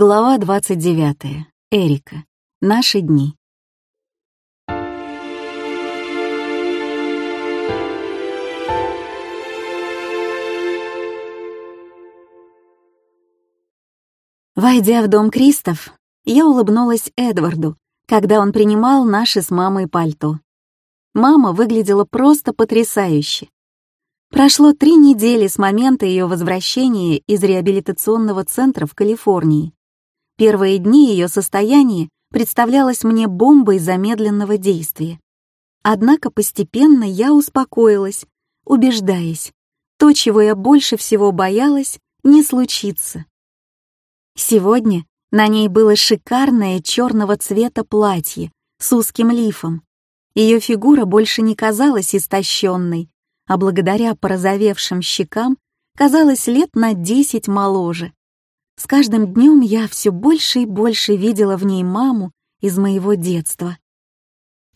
Глава 29. Эрика. Наши дни. Войдя в дом Кристоф, я улыбнулась Эдварду, когда он принимал наши с мамой пальто. Мама выглядела просто потрясающе. Прошло три недели с момента ее возвращения из реабилитационного центра в Калифорнии. Первые дни ее состояние представлялось мне бомбой замедленного действия. Однако постепенно я успокоилась, убеждаясь, то, чего я больше всего боялась, не случится. Сегодня на ней было шикарное черного цвета платье с узким лифом. Ее фигура больше не казалась истощенной, а благодаря порозовевшим щекам казалось лет на десять моложе. С каждым днем я все больше и больше видела в ней маму из моего детства.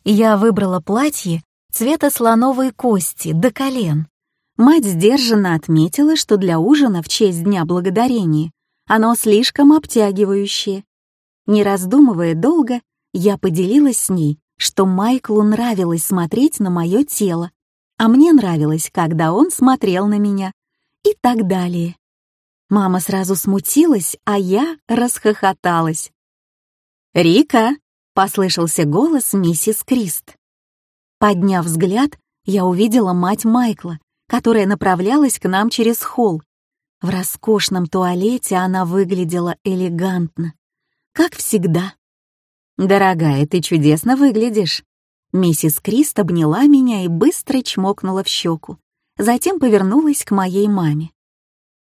Я выбрала платье цвета слоновой кости до колен. Мать сдержанно отметила, что для ужина в честь Дня Благодарения оно слишком обтягивающее. Не раздумывая долго, я поделилась с ней, что Майклу нравилось смотреть на мое тело, а мне нравилось, когда он смотрел на меня и так далее. Мама сразу смутилась, а я расхохоталась. «Рика!» — послышался голос миссис Крист. Подняв взгляд, я увидела мать Майкла, которая направлялась к нам через холл. В роскошном туалете она выглядела элегантно, как всегда. «Дорогая, ты чудесно выглядишь», Миссис Крист обняла меня и быстро чмокнула в щеку. Затем повернулась к моей маме.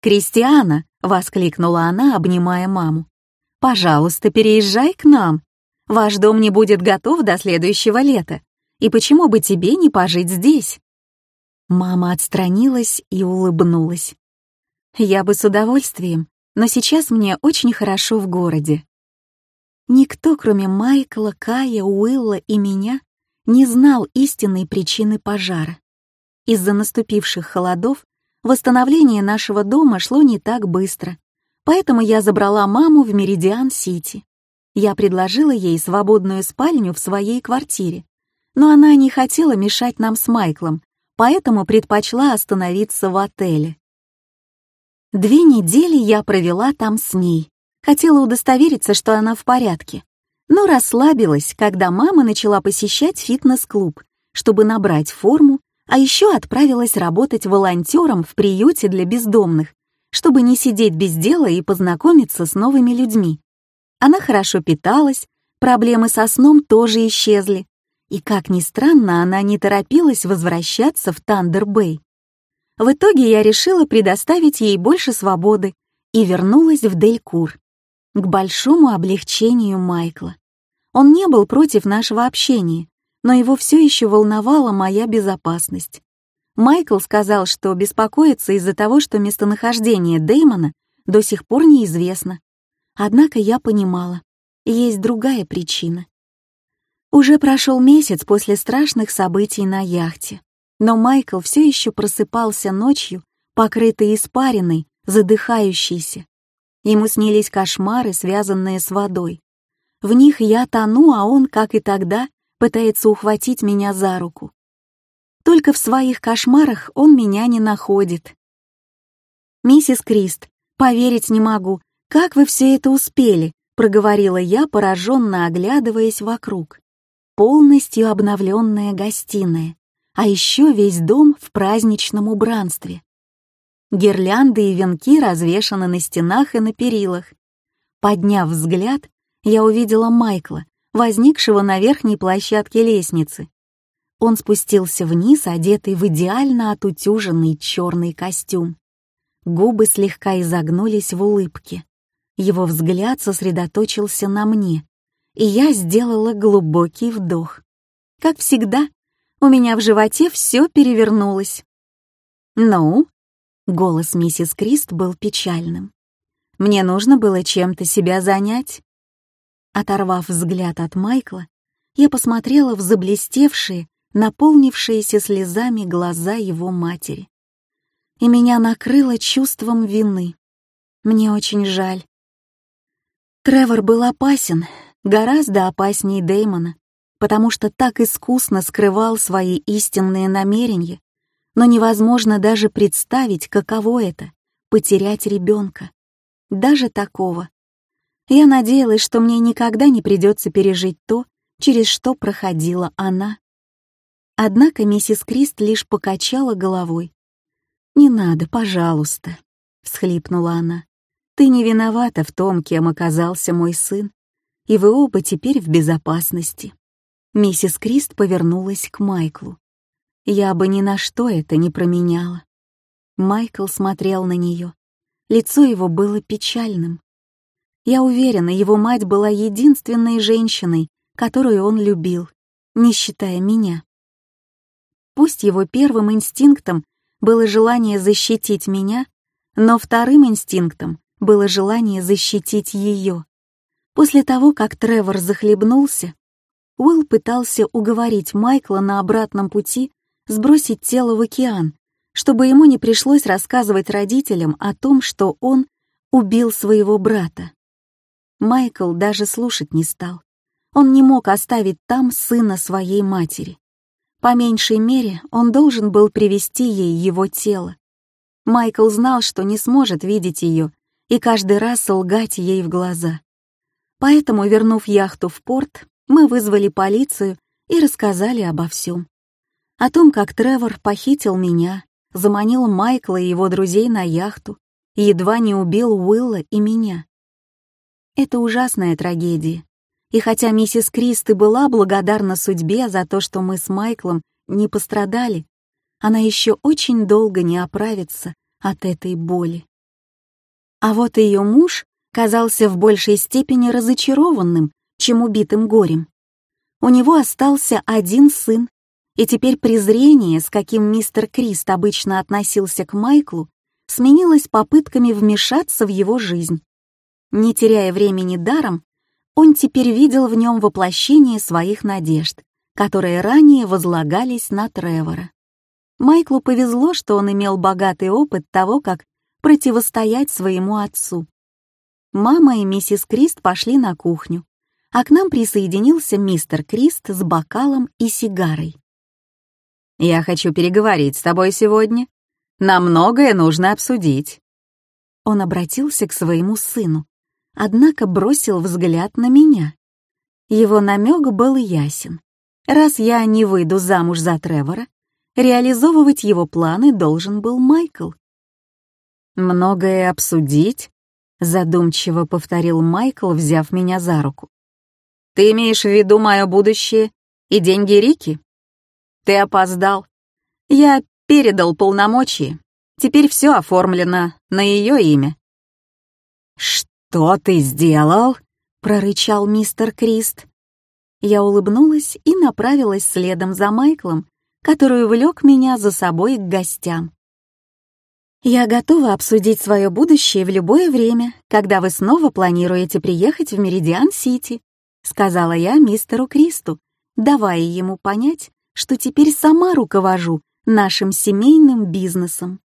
«Кристиана!» — воскликнула она, обнимая маму. «Пожалуйста, переезжай к нам. Ваш дом не будет готов до следующего лета. И почему бы тебе не пожить здесь?» Мама отстранилась и улыбнулась. «Я бы с удовольствием, но сейчас мне очень хорошо в городе». Никто, кроме Майкла, Кая, Уилла и меня, не знал истинной причины пожара. Из-за наступивших холодов восстановление нашего дома шло не так быстро, поэтому я забрала маму в Меридиан-Сити. Я предложила ей свободную спальню в своей квартире, но она не хотела мешать нам с Майклом, поэтому предпочла остановиться в отеле. Две недели я провела там с ней. Хотела удостовериться, что она в порядке но расслабилась, когда мама начала посещать фитнес-клуб, чтобы набрать форму, а еще отправилась работать волонтером в приюте для бездомных, чтобы не сидеть без дела и познакомиться с новыми людьми. Она хорошо питалась, проблемы со сном тоже исчезли, и, как ни странно, она не торопилась возвращаться в Тандер-Бэй. В итоге я решила предоставить ей больше свободы и вернулась в Делькур к большому облегчению Майкла. Он не был против нашего общения, но его все еще волновала моя безопасность. Майкл сказал, что беспокоится из-за того, что местонахождение Дэймона до сих пор неизвестно. Однако я понимала, есть другая причина. Уже прошел месяц после страшных событий на яхте, но Майкл все еще просыпался ночью, покрытый испариной, задыхающийся. Ему снились кошмары, связанные с водой. В них я тону, а он, как и тогда, пытается ухватить меня за руку. Только в своих кошмарах он меня не находит. «Миссис Крист, поверить не могу, как вы все это успели?» — проговорила я, пораженно оглядываясь вокруг. Полностью обновленная гостиная, а еще весь дом в праздничном убранстве. Гирлянды и венки развешаны на стенах и на перилах. Подняв взгляд, я увидела Майкла, возникшего на верхней площадке лестницы. Он спустился вниз, одетый в идеально отутюженный черный костюм. Губы слегка изогнулись в улыбке. Его взгляд сосредоточился на мне, и я сделала глубокий вдох. Как всегда, у меня в животе все перевернулось. «Ну?» Голос миссис Крист был печальным. «Мне нужно было чем-то себя занять». Оторвав взгляд от Майкла, я посмотрела в заблестевшие, наполнившиеся слезами глаза его матери. И меня накрыло чувством вины. Мне очень жаль. Тревор был опасен, гораздо опаснее Дэймона, потому что так искусно скрывал свои истинные намерения, но невозможно даже представить, каково это — потерять ребенка. Даже такого. Я надеялась, что мне никогда не придется пережить то, через что проходила она. Однако миссис Крист лишь покачала головой. «Не надо, пожалуйста», — всхлипнула она. «Ты не виновата в том, кем оказался мой сын, и вы оба теперь в безопасности». Миссис Крист повернулась к Майклу. «Я бы ни на что это не променяла». Майкл смотрел на нее. Лицо его было печальным. Я уверена, его мать была единственной женщиной, которую он любил, не считая меня. Пусть его первым инстинктом было желание защитить меня, но вторым инстинктом было желание защитить ее. После того, как Тревор захлебнулся, Уилл пытался уговорить Майкла на обратном пути сбросить тело в океан, чтобы ему не пришлось рассказывать родителям о том, что он убил своего брата. Майкл даже слушать не стал. Он не мог оставить там сына своей матери. По меньшей мере, он должен был привести ей его тело. Майкл знал, что не сможет видеть ее и каждый раз лгать ей в глаза. Поэтому, вернув яхту в порт, мы вызвали полицию и рассказали обо всем. О том, как Тревор похитил меня, заманил Майкла и его друзей на яхту, едва не убил Уилла и меня. Это ужасная трагедия, и хотя миссис Кристи была благодарна судьбе за то, что мы с Майклом не пострадали, она еще очень долго не оправится от этой боли. А вот ее муж казался в большей степени разочарованным, чем убитым горем. У него остался один сын, и теперь презрение, с каким мистер Крист обычно относился к Майклу, сменилось попытками вмешаться в его жизнь. Не теряя времени даром, он теперь видел в нем воплощение своих надежд, которые ранее возлагались на Тревора. Майклу повезло, что он имел богатый опыт того, как противостоять своему отцу. Мама и миссис Крист пошли на кухню, а к нам присоединился мистер Крист с бокалом и сигарой. «Я хочу переговорить с тобой сегодня. Нам многое нужно обсудить». Он обратился к своему сыну, однако бросил взгляд на меня. Его намек был ясен. Раз я не выйду замуж за Тревора, реализовывать его планы должен был Майкл. «Многое обсудить?» — задумчиво повторил Майкл, взяв меня за руку. «Ты имеешь в виду мое будущее и деньги Рики? Ты опоздал. Я передал полномочия. Теперь все оформлено на ее имя». «Что?» «Что ты сделал?» — прорычал мистер Крист. Я улыбнулась и направилась следом за Майклом, который увлек меня за собой к гостям. «Я готова обсудить свое будущее в любое время, когда вы снова планируете приехать в Меридиан-Сити», сказала я мистеру Кристу, давая ему понять, что теперь сама руковожу нашим семейным бизнесом.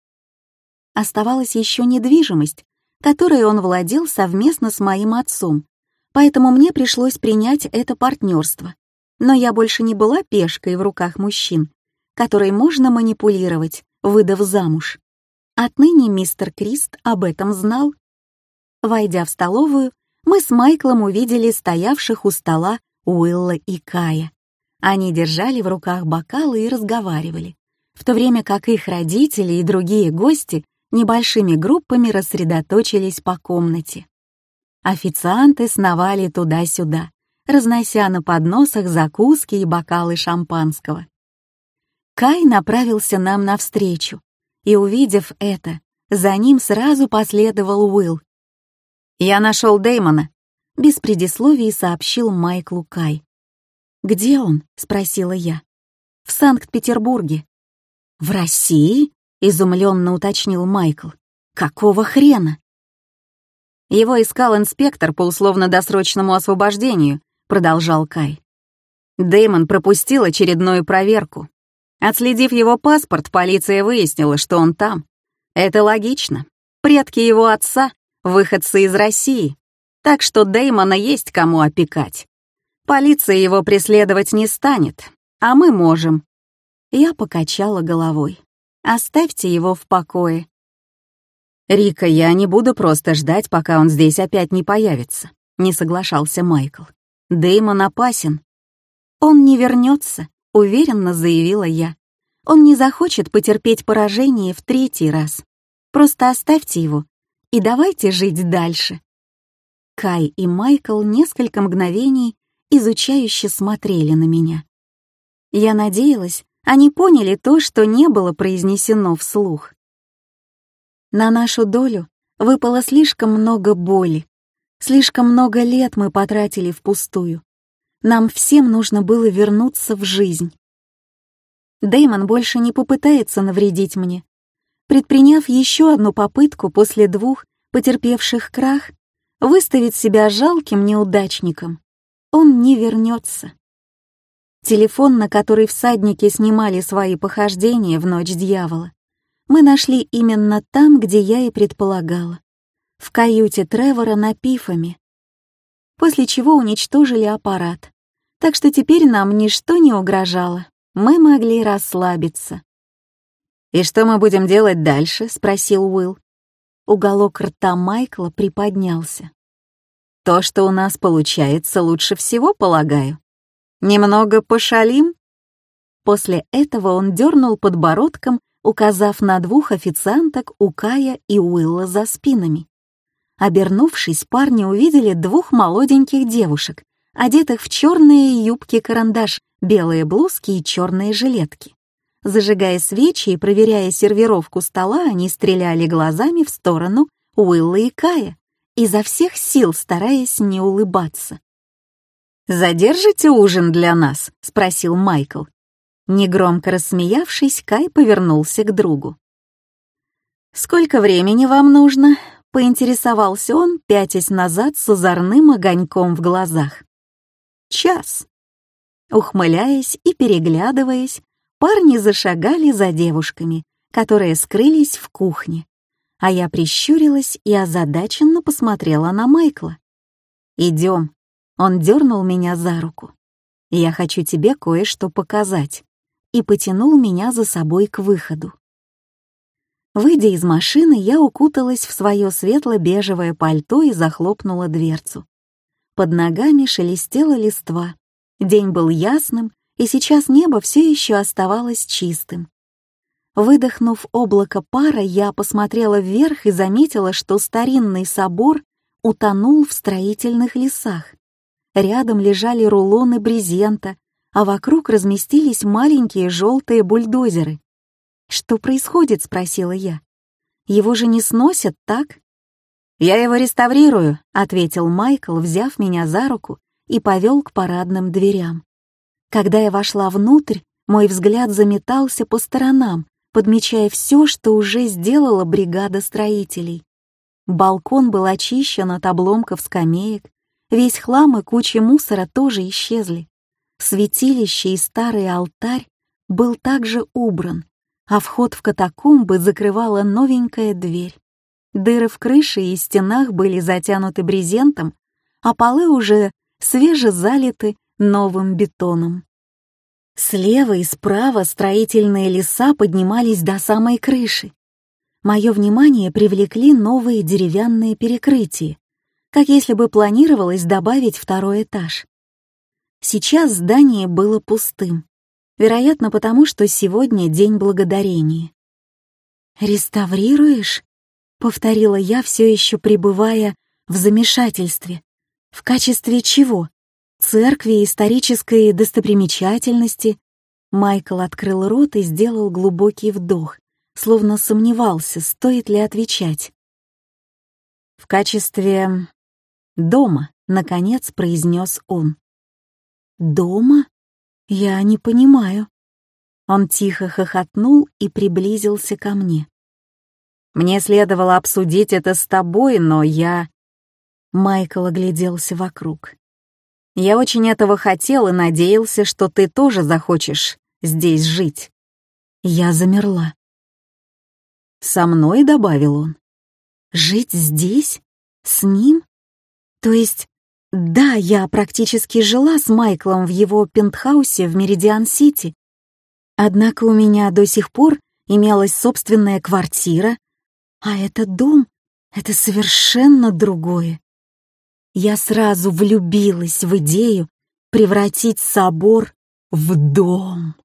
Оставалась еще недвижимость, которой он владел совместно с моим отцом, поэтому мне пришлось принять это партнерство. Но я больше не была пешкой в руках мужчин, которой можно манипулировать, выдав замуж. Отныне мистер Крист об этом знал. Войдя в столовую, мы с Майклом увидели стоявших у стола Уилла и Кая. Они держали в руках бокалы и разговаривали, в то время как их родители и другие гости небольшими группами рассредоточились по комнате. Официанты сновали туда-сюда, разнося на подносах закуски и бокалы шампанского. Кай направился нам навстречу, и, увидев это, за ним сразу последовал Уилл. «Я нашел Дэймона», — без предисловий сообщил Майклу Кай. «Где он?» — спросила я. «В Санкт-Петербурге». «В России?» — изумленно уточнил Майкл. «Какого хрена?» «Его искал инспектор по условно-досрочному освобождению», — продолжал Кай. Дэймон пропустил очередную проверку. Отследив его паспорт, полиция выяснила, что он там. Это логично. Предки его отца — выходцы из России. Так что Дэймона есть кому опекать. Полиция его преследовать не станет, а мы можем. Я покачала головой. Оставьте его в покое. «Рика, я не буду просто ждать, пока он здесь опять не появится», — не соглашался Майкл. Дэймон опасен. «Он не вернется», — уверенно заявила я. «Он не захочет потерпеть поражение в третий раз. Просто оставьте его и давайте жить дальше». Кай и Майкл несколько мгновений изучающе смотрели на меня. Я надеялась, они поняли то, что не было произнесено вслух. На нашу долю выпало слишком много боли. Слишком много лет мы потратили впустую. Нам всем нужно было вернуться в жизнь. Дэймон больше не попытается навредить мне. Предприняв еще одну попытку после двух потерпевших крах, выставить себя жалким неудачником, он не вернется. Телефон, на который всадники снимали свои похождения в ночь дьявола, мы нашли именно там, где я и предполагала, в каюте Тревора на Пифами, после чего уничтожили аппарат. Так что теперь нам ничто не угрожало, мы могли расслабиться. «И что мы будем делать дальше?» — спросил Уилл. Уголок рта Майкла приподнялся. «То, что у нас получается, лучше всего, полагаю. Немного пошалим?» После этого он дернул подбородком указав на двух официанток у Кая и Уилла за спинами. Обернувшись, парни увидели двух молоденьких девушек, одетых в черные юбки-карандаш, белые блузки и черные жилетки. Зажигая свечи и проверяя сервировку стола, они стреляли глазами в сторону Уилла и Кая, изо всех сил стараясь не улыбаться. «Задержите ужин для нас?» — спросил Майкл. Негромко рассмеявшись, Кай повернулся к другу. «Сколько времени вам нужно?» — поинтересовался он, пятясь назад с озорным огоньком в глазах. «Час». Ухмыляясь и переглядываясь, парни зашагали за девушками, которые скрылись в кухне, а я прищурилась и озадаченно посмотрела на Майкла. «Идем». Он дернул меня за руку. «Я хочу тебе кое-что показать» и потянул меня за собой к выходу. Выйдя из машины, я укуталась в свое светло-бежевое пальто и захлопнула дверцу. Под ногами шелестела листва. День был ясным, и сейчас небо все еще оставалось чистым. Выдохнув облако пара, я посмотрела вверх и заметила, что старинный собор утонул в строительных лесах. Рядом лежали рулоны брезента, а вокруг разместились маленькие желтые бульдозеры. «Что происходит?» — спросила я. «Его же не сносят, так?» «Я его реставрирую», — ответил Майкл, взяв меня за руку и повел к парадным дверям. Когда я вошла внутрь, мой взгляд заметался по сторонам, подмечая все, что уже сделала бригада строителей. Балкон был очищен от обломков скамеек, весь хлам и куча мусора тоже исчезли. Святилище и старый алтарь был также убран, а вход в катакомбы закрывала новенькая дверь. Дыры в крыше и стенах были затянуты брезентом, а полы уже свеже залиты новым бетоном. Слева и справа строительные леса поднимались до самой крыши. Мое внимание привлекли новые деревянные перекрытия, как если бы планировалось добавить второй этаж. Сейчас здание было пустым, вероятно, потому что сегодня День Благодарения. «Реставрируешь?» — повторила я, все еще пребывая в замешательстве. «В качестве чего? Церкви, исторической достопримечательности?» Майкл открыл рот и сделал глубокий вдох, словно сомневался, стоит ли отвечать. «В качестве дома», — наконец произнес он. «Дома? Я не понимаю». Он тихо хохотнул и приблизился ко мне. «Мне следовало обсудить это с тобой, но я...» Майкл огляделся вокруг. «Я очень этого хотел и надеялся, что ты тоже захочешь здесь жить». Я замерла. «Со мной?» — добавил он. «Жить здесь? С ним?» То есть, да, я практически жила с Майклом в его пентхаусе в Меридиан-Сити. Однако у меня до сих пор имелась собственная квартира, а этот дом — это совершенно другое. Я сразу влюбилась в идею превратить собор в дом.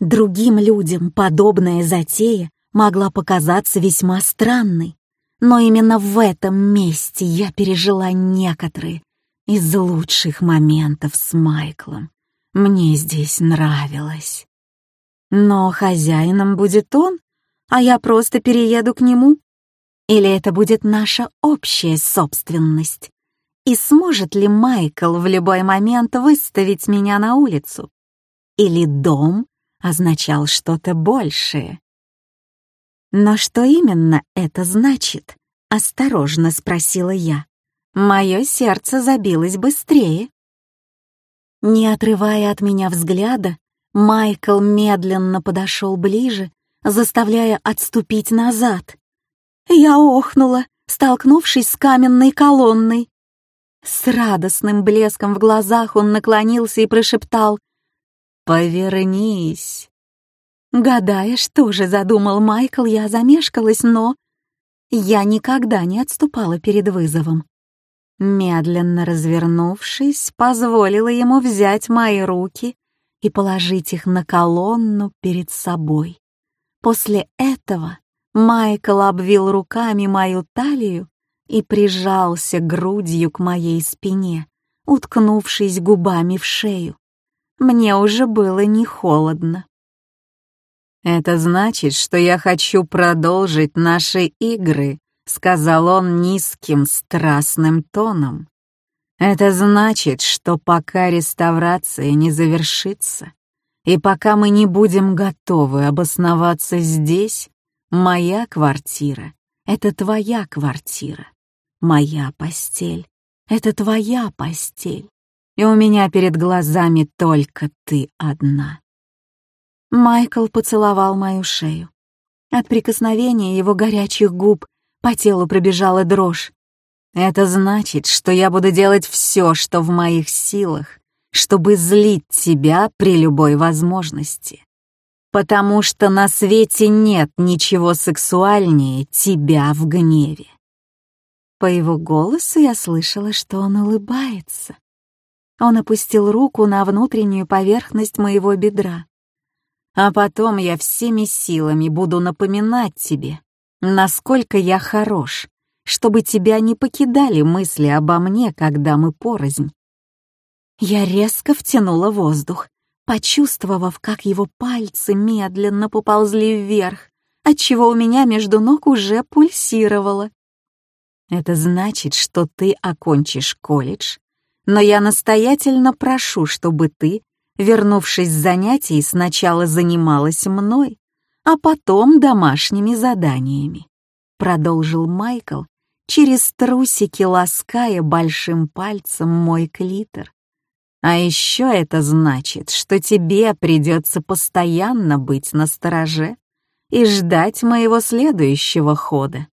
Другим людям подобная затея могла показаться весьма странной, но именно в этом месте я пережила некоторые из лучших моментов с Майклом. Мне здесь нравилось. Но хозяином будет он, а я просто перееду к нему? Или это будет наша общая собственность? И сможет ли Майкл в любой момент выставить меня на улицу? Или дом означал что-то большее? Но что именно это значит? Осторожно спросила я. Мое сердце забилось быстрее. Не отрывая от меня взгляда, Майкл медленно подошел ближе, заставляя отступить назад. Я охнула, столкнувшись с каменной колонной. С радостным блеском в глазах он наклонился и прошептал «Повернись». Гадая, что же задумал Майкл, я замешкалась, но... Я никогда не отступала перед вызовом. Медленно развернувшись, позволила ему взять мои руки и положить их на колонну перед собой. После этого Майкл обвил руками мою талию и прижался грудью к моей спине, уткнувшись губами в шею. Мне уже было не холодно. «Это значит, что я хочу продолжить наши игры», — сказал он низким, страстным тоном. Это значит, что пока реставрация не завершится, и пока мы не будем готовы обосноваться здесь, моя квартира — это твоя квартира, моя постель — это твоя постель, и у меня перед глазами только ты одна. Майкл поцеловал мою шею. От прикосновения его горячих губ по телу пробежала дрожь. Это значит, что я буду делать все, что в моих силах, чтобы злить тебя при любой возможности. Потому что на свете нет ничего сексуальнее тебя в гневе. По его голосу я слышала, что он улыбается. Он опустил руку на внутреннюю поверхность моего бедра. А потом я всеми силами буду напоминать тебе, насколько я хорош, чтобы тебя не покидали мысли обо мне, когда мы порознь. Я резко втянула воздух, почувствовав, как его пальцы медленно поползли вверх, отчего у меня между ног уже пульсировало. Это значит, что ты окончишь колледж, но я настоятельно прошу, чтобы ты, вернувшись с занятий, сначала занималась мной, а потом домашними заданиями. Продолжил Майкл, через трусики лаская большим пальцем мой клитор. А еще это значит, что тебе придется постоянно быть на стороже и ждать моего следующего хода,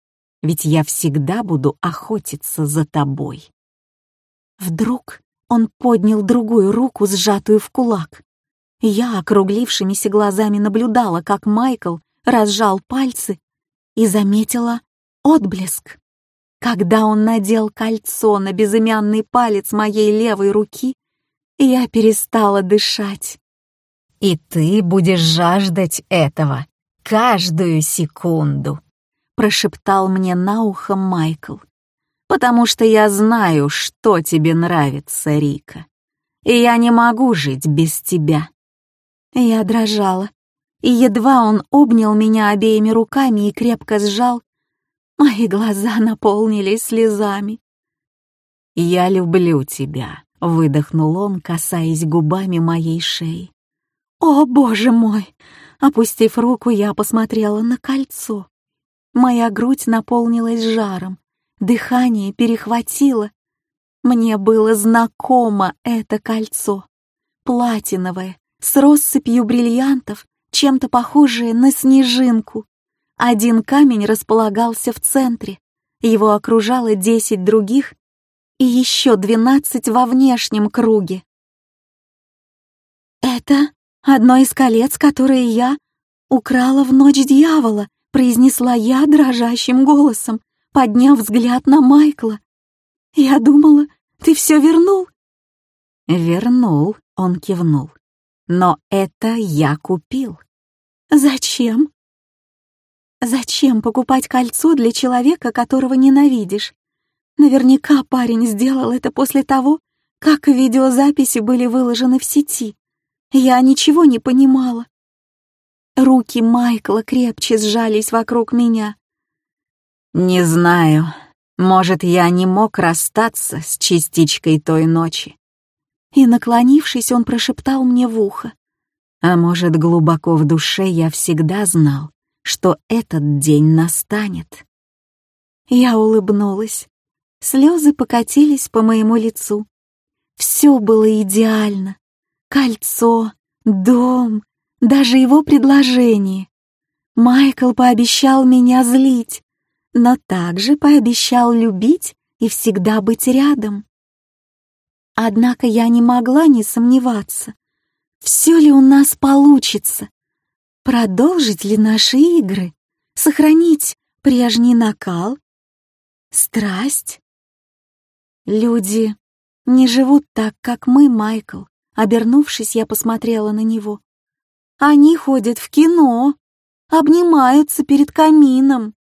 ведь я всегда буду охотиться за тобой. Вдруг он поднял другую руку, сжатую в кулак. Я округлившимися глазами наблюдала, как Майкл разжал пальцы и заметила отблеск. Когда он надел кольцо на безымянный палец моей левой руки, я перестала дышать. «И ты будешь жаждать этого каждую секунду», — прошептал мне на ухо Майкл. «Потому что я знаю, что тебе нравится, Рика, и я не могу жить без тебя». Я дрожала, и едва он обнял меня обеими руками и крепко сжал, Мои глаза наполнились слезами. «Я люблю тебя», — выдохнул он, касаясь губами моей шеи. «О, боже мой!» Опустив руку, я посмотрела на кольцо. Моя грудь наполнилась жаром, дыхание перехватило. Мне было знакомо это кольцо. Платиновое, с россыпью бриллиантов, чем-то похожее на снежинку. Один камень располагался в центре, его окружало десять других, и еще двенадцать во внешнем круге. «Это одно из колец, которые я украла в ночь дьявола», произнесла я дрожащим голосом, подняв взгляд на Майкла. «Я думала, ты все вернул?» «Вернул», — он кивнул. «Но это я купил». «Зачем?» «Зачем покупать кольцо для человека, которого ненавидишь? Наверняка парень сделал это после того, как видеозаписи были выложены в сети. Я ничего не понимала. Руки Майкла крепче сжались вокруг меня. «Не знаю. Может, я не мог расстаться с частичкой той ночи». И, наклонившись, он прошептал мне в ухо. «А может, глубоко в душе я всегда знал, что этот день настанет». Я улыбнулась. Слезы покатились по моему лицу. Все было идеально. Кольцо, дом, даже его предложение. Майкл пообещал меня злить, но также пообещал любить и всегда быть рядом. Однако я не могла не сомневаться, все ли у нас получится, продолжить ли наши игры, сохранить прежний накал, страсть. Люди не живут так, как мы, Майкл. Обернувшись, я посмотрела на него. Они ходят в кино, обнимаются перед камином.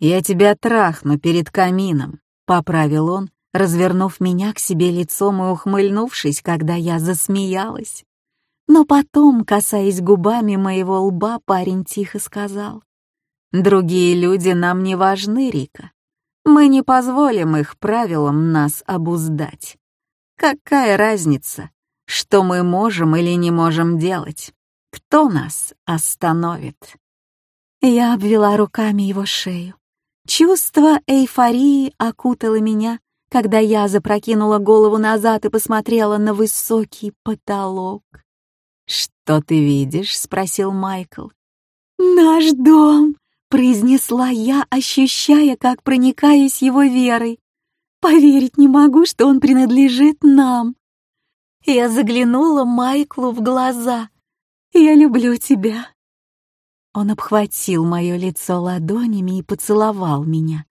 «Я тебя трахну перед камином», — поправил он, развернув меня к себе лицом и ухмыльнувшись, когда я засмеялась. Но потом, касаясь губами моего лба, парень тихо сказал. «Другие люди нам не важны, Рика. Мы не позволим их правилам нас обуздать. Какая разница, что мы можем или не можем делать? Кто нас остановит? Я обвела руками его шею. Чувство эйфории окутало меня, когда я запрокинула голову назад и посмотрела на высокий потолок. «Что ты видишь?» — спросил Майкл. «Наш дом!» — произнесла я, ощущая, как проникаюсь его верой. «Поверить не могу, что он принадлежит нам!» Я заглянула Майклу в глаза — я люблю тебя». Он обхватил мое лицо ладонями и поцеловал меня,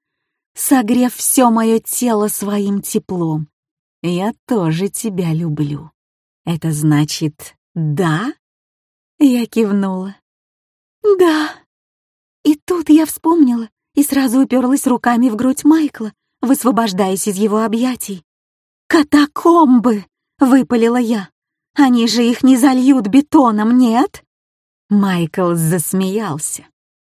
согрев все мое тело своим теплом. «Я тоже тебя люблю. Это значит, да?» Я кивнула. «Да». И тут я вспомнила и сразу уперлась руками в грудь Майкла, высвобождаясь из его объятий. «Катакомбы!» — выпалила я. Они же их не зальют бетоном, нет?» Майкл засмеялся.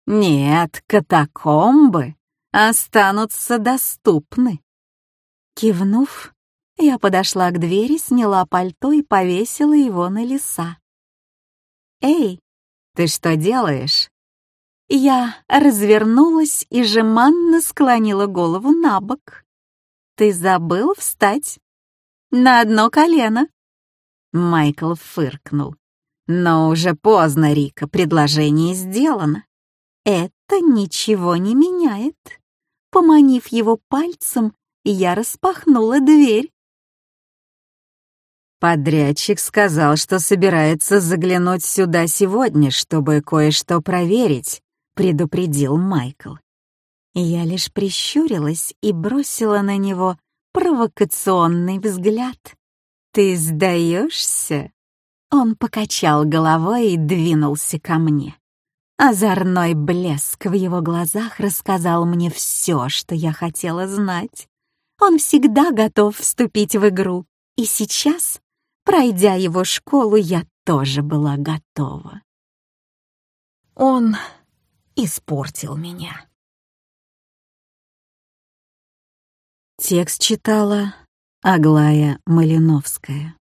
«Нет, катакомбы останутся доступны». Кивнув, я подошла к двери, сняла пальто и повесила его на леса. «Эй, ты что делаешь?» Я развернулась и жеманно склонила голову на бок. «Ты забыл встать?» «На одно колено», Майкл фыркнул. «Но уже поздно, Рика, предложение сделано». «Это ничего не меняет». Поманив его пальцем, я распахнула дверь. Подрядчик сказал, что собирается заглянуть сюда сегодня, чтобы кое-что проверить, предупредил Майкл. Я лишь прищурилась и бросила на него провокационный взгляд. «Ты сдаешься?» Он покачал головой и двинулся ко мне. Озорной блеск в его глазах рассказал мне все, что я хотела знать. Он всегда готов вступить в игру, и сейчас, пройдя его школу, я тоже была готова. Он испортил меня. Текст читала Аглая Малиновская